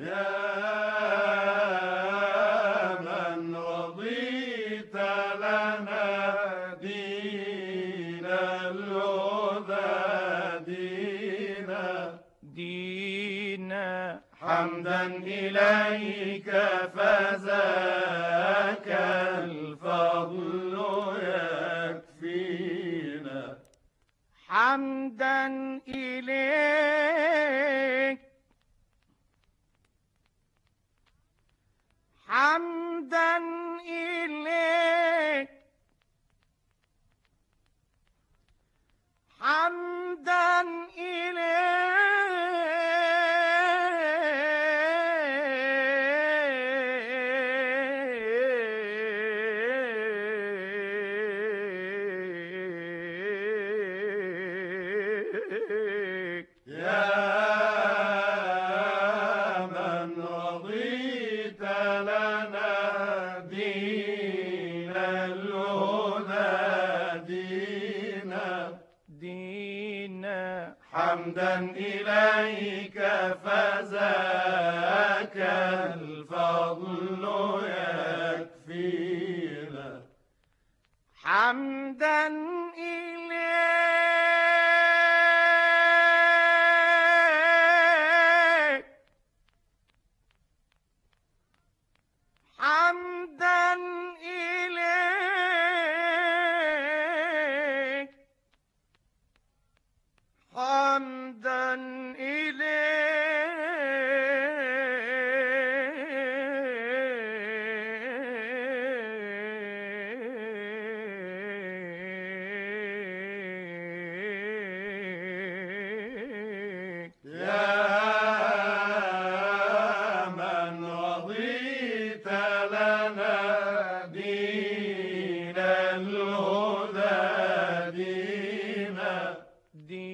يا من رضيت لنا دين الهدى دينا حمدا إليك فزاد.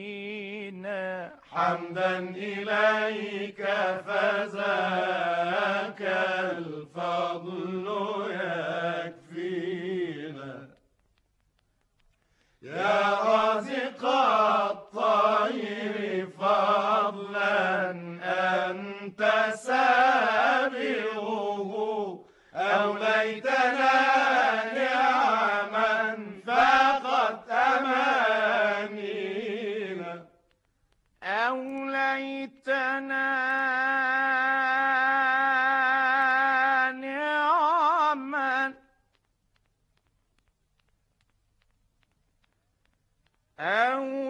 فينا حمدا إليك فذاك الفضل يكفينا. يا رازق الطير فضلا أنت سبيل أو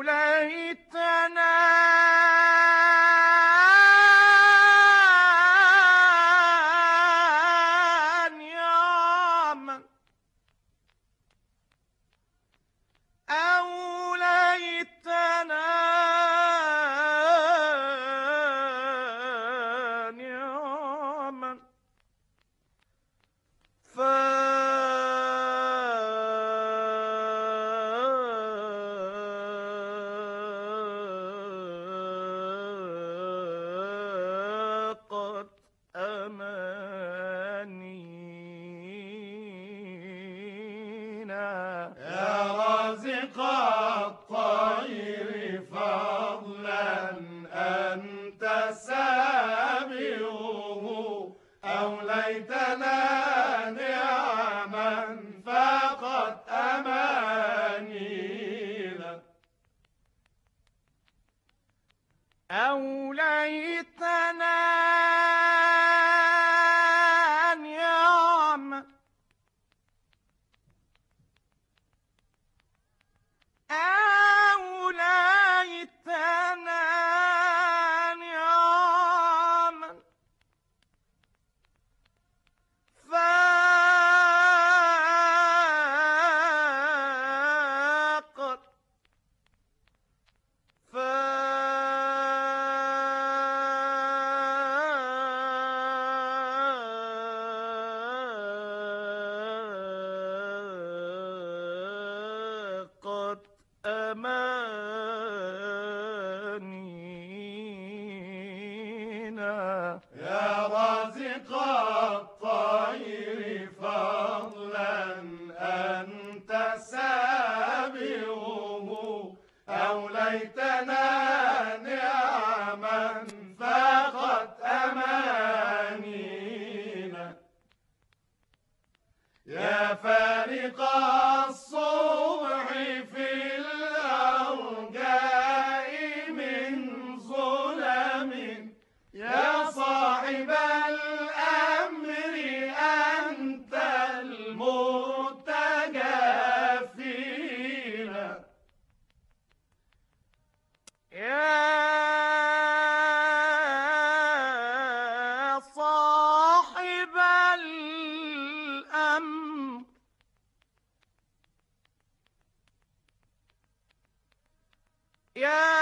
Yeah.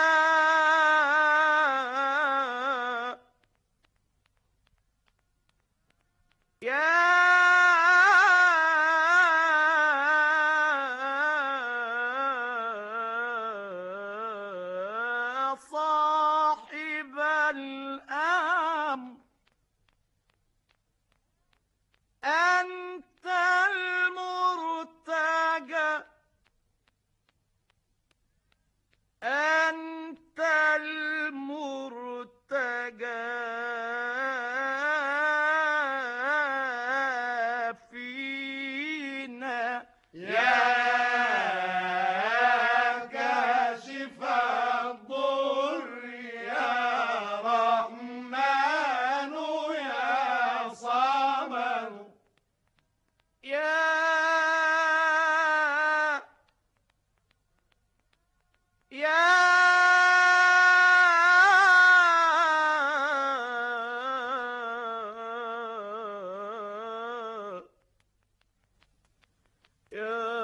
يا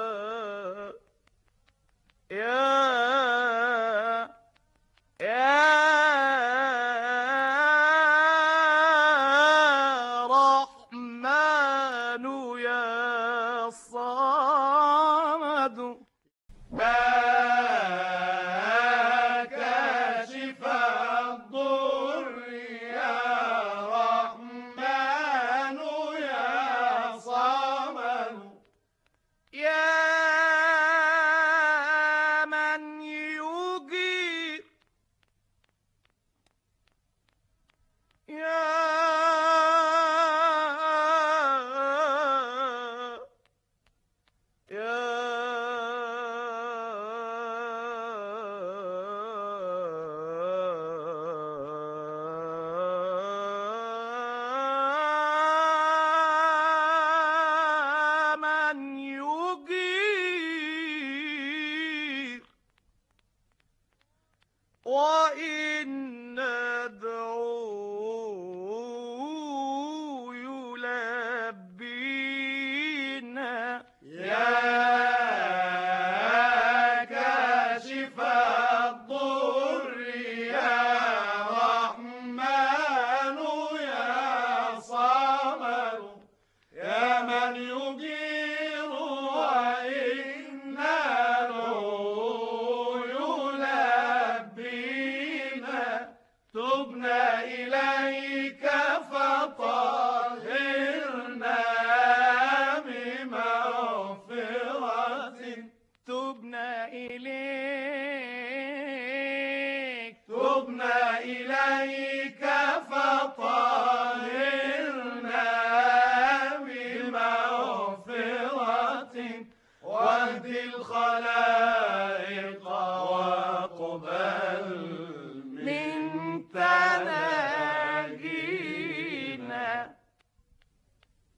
تبنا إليك فطاب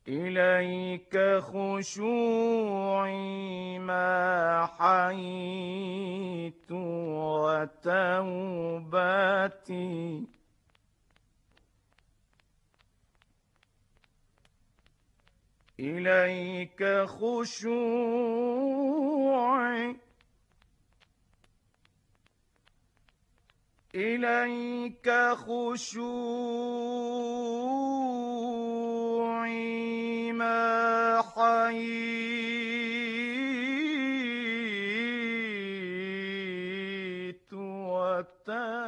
إليك خشوعي ما حييت وتوبتي. إليك خشوعي. إليك خشوعي. الخيط والتالي